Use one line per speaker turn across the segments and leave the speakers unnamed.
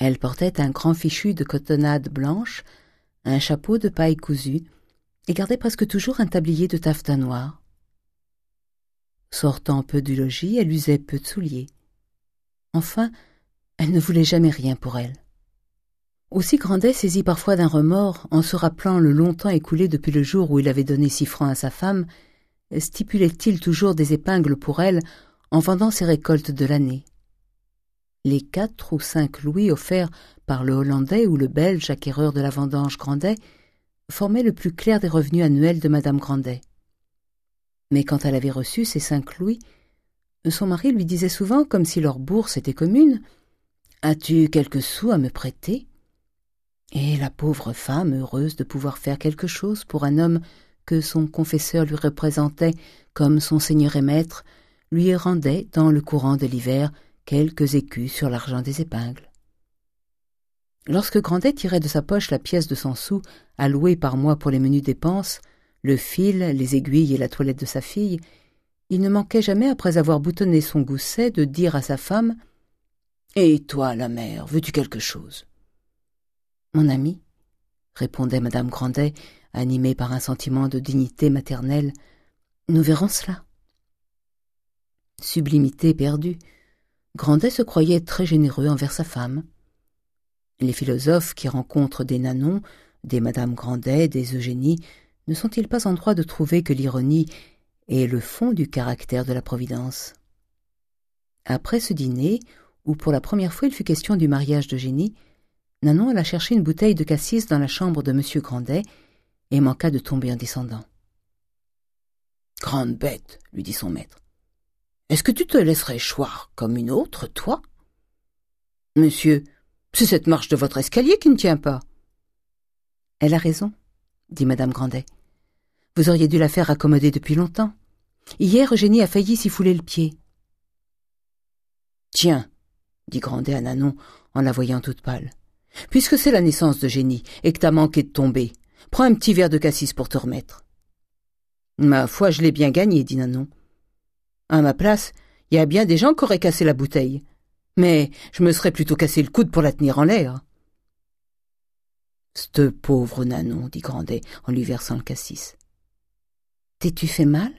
Elle portait un grand fichu de cotonnade blanche, un chapeau de paille cousue, et gardait presque toujours un tablier de taffetas noir. Sortant peu du logis, elle usait peu de souliers. Enfin, elle ne voulait jamais rien pour elle. Aussi Grandet, saisi parfois d'un remords, en se rappelant le long temps écoulé depuis le jour où il avait donné six francs à sa femme, stipulait-il toujours des épingles pour elle en vendant ses récoltes de l'année. Les quatre ou cinq louis offerts par le Hollandais ou le Belge acquéreur de la vendange Grandet formaient le plus clair des revenus annuels de Madame Grandet. Mais quand elle avait reçu ces cinq louis, son mari lui disait souvent, comme si leur bourse était commune, « As-tu quelques sous à me prêter ?» Et la pauvre femme, heureuse de pouvoir faire quelque chose pour un homme que son confesseur lui représentait comme son seigneur et maître, lui rendait, dans le courant de l'hiver, quelques écus sur l'argent des épingles. Lorsque Grandet tirait de sa poche la pièce de cent sous allouée par mois pour les menues dépenses, le fil, les aiguilles et la toilette de sa fille, il ne manquait jamais, après avoir boutonné son gousset, de dire à sa femme « Et toi, la mère, veux-tu quelque chose ?» Mon ami, répondait madame Grandet, animée par un sentiment de dignité maternelle, nous verrons cela. Sublimité perdue, Grandet se croyait très généreux envers sa femme. Les philosophes qui rencontrent des Nanons, des Madame Grandet, des Eugénie, ne sont-ils pas en droit de trouver que l'ironie est le fond du caractère de la Providence? Après ce dîner, où pour la première fois il fut question du mariage d'Eugénie, Nanon alla chercher une bouteille de cassis dans la chambre de M. Grandet et manqua de tomber en descendant. « Grande bête, lui dit son maître. Est-ce que tu te laisserais choir comme une autre, toi? Monsieur, c'est cette marche de votre escalier qui ne tient pas. Elle a raison, dit madame Grandet. Vous auriez dû la faire accommoder depuis longtemps. Hier, Eugénie a failli s'y fouler le pied. Tiens, dit Grandet à Nanon en la voyant toute pâle. Puisque c'est la naissance de Génie et que t'as manqué de tomber, prends un petit verre de cassis pour te remettre. Ma foi, je l'ai bien gagné, dit Nanon. À ma place, il y a bien des gens qui auraient cassé la bouteille. Mais je me serais plutôt cassé le coude pour la tenir en l'air. C'te pauvre Nanon, dit Grandet en lui versant le cassis. T'es-tu fait mal?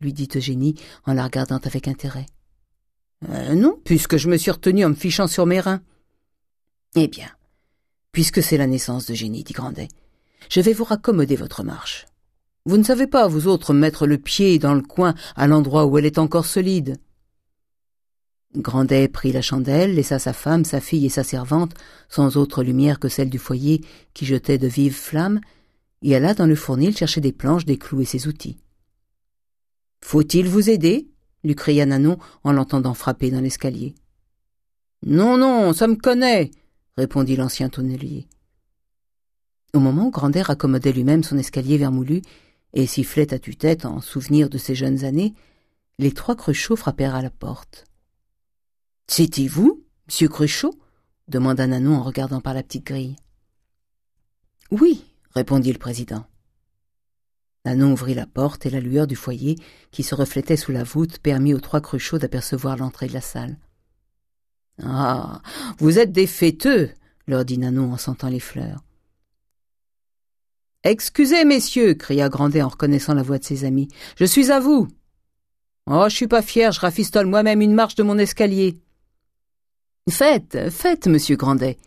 lui dit Eugénie en la regardant avec intérêt. Euh, non, puisque je me suis retenu en me fichant sur mes reins. Eh bien, puisque c'est la naissance de Génie, dit Grandet, je vais vous raccommoder votre marche. Vous ne savez pas, vous autres, mettre le pied dans le coin à l'endroit où elle est encore solide. Grandet prit la chandelle, laissa sa femme, sa fille et sa servante, sans autre lumière que celle du foyer qui jetait de vives flammes, et alla dans le fournil chercher des planches, des clous et ses outils. Faut-il vous aider? lui cria Nanon en l'entendant frapper dans l'escalier. Non, non, ça me connaît, répondit l'ancien tonnelier. Au moment où Grandet raccommodait lui-même son escalier vermoulu, et sifflait à tue-tête en souvenir de ses jeunes années, les trois Cruchot frappèrent à la porte. « C'était vous, monsieur Cruchot ?» demanda Nanon en regardant par la petite grille. « Oui, » répondit le président. Nanon ouvrit la porte et la lueur du foyer, qui se reflétait sous la voûte, permit aux trois Cruchot d'apercevoir l'entrée de la salle. « Ah, vous êtes des fêteux !» leur dit Nanon en sentant les fleurs. Excusez, messieurs, cria Grandet en reconnaissant la voix de ses amis. Je suis à vous. Oh, je suis pas fier, je rafistole moi-même une marche de mon escalier. Faites, faites, monsieur Grandet.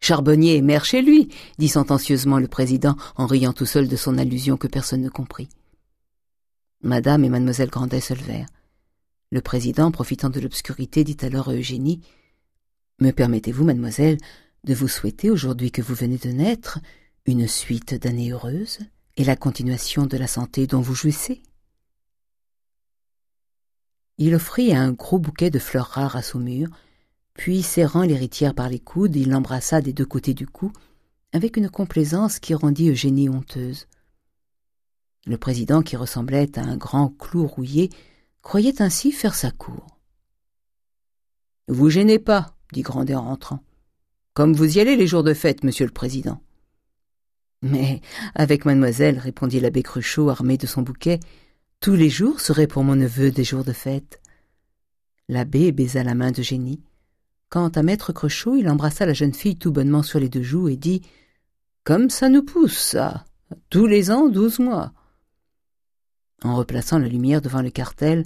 Charbonnier est maire chez lui, dit sentencieusement le président en riant tout seul de son allusion que personne ne comprit. Madame et mademoiselle Grandet se levèrent. Le président, profitant de l'obscurité, dit alors à Eugénie Me permettez-vous, mademoiselle, de vous souhaiter, aujourd'hui que vous venez de naître, une suite d'années heureuses et la continuation de la santé dont vous jouissez? Il offrit un gros bouquet de fleurs rares à Saumur, puis serrant l'héritière par les coudes, il l'embrassa des deux côtés du cou, avec une complaisance qui rendit Eugénie honteuse. Le président, qui ressemblait à un grand clou rouillé, croyait ainsi faire sa cour. « Vous gênez pas, dit Grandet en rentrant. « Comme vous y allez les jours de fête, monsieur le président. » Mais avec mademoiselle, répondit l'abbé Cruchot, armé de son bouquet, tous les jours seraient pour mon neveu des jours de fête. L'abbé baisa la main de Génie. Quant à maître Cruchot, il embrassa la jeune fille tout bonnement sur les deux joues et dit « Comme ça nous pousse, ça Tous les ans, douze mois !» En replaçant la lumière devant le cartel,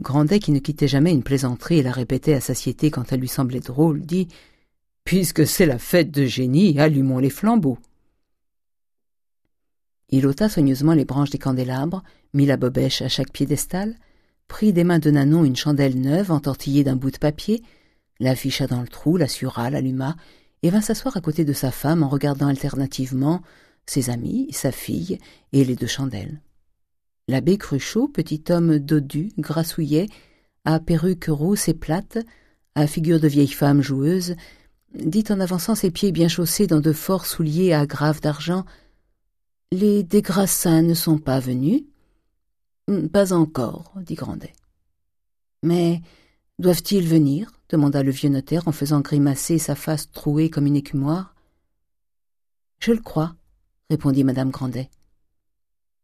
Grandet, qui ne quittait jamais une plaisanterie et la répétait à satiété quand elle lui semblait drôle, dit « Puisque c'est la fête de génie, allumons les flambeaux !» Il ôta soigneusement les branches des candélabres, mit la bobèche à chaque piédestal, prit des mains de Nanon une chandelle neuve entortillée d'un bout de papier, l'afficha dans le trou, l'assura, l'alluma, et vint s'asseoir à côté de sa femme en regardant alternativement ses amis, sa fille et les deux chandelles. L'abbé Cruchot, petit homme dodu, grassouillet, à perruque rousse et plate, à figure de vieille femme joueuse, dit en avançant ses pieds bien chaussés dans de forts souliers à graves d'argent « Les Desgrassins ne sont pas venus ?»« Pas encore, » dit Grandet. « Mais doivent-ils venir ?» demanda le vieux notaire en faisant grimacer sa face trouée comme une écumoire. « Je le crois, » répondit madame Grandet.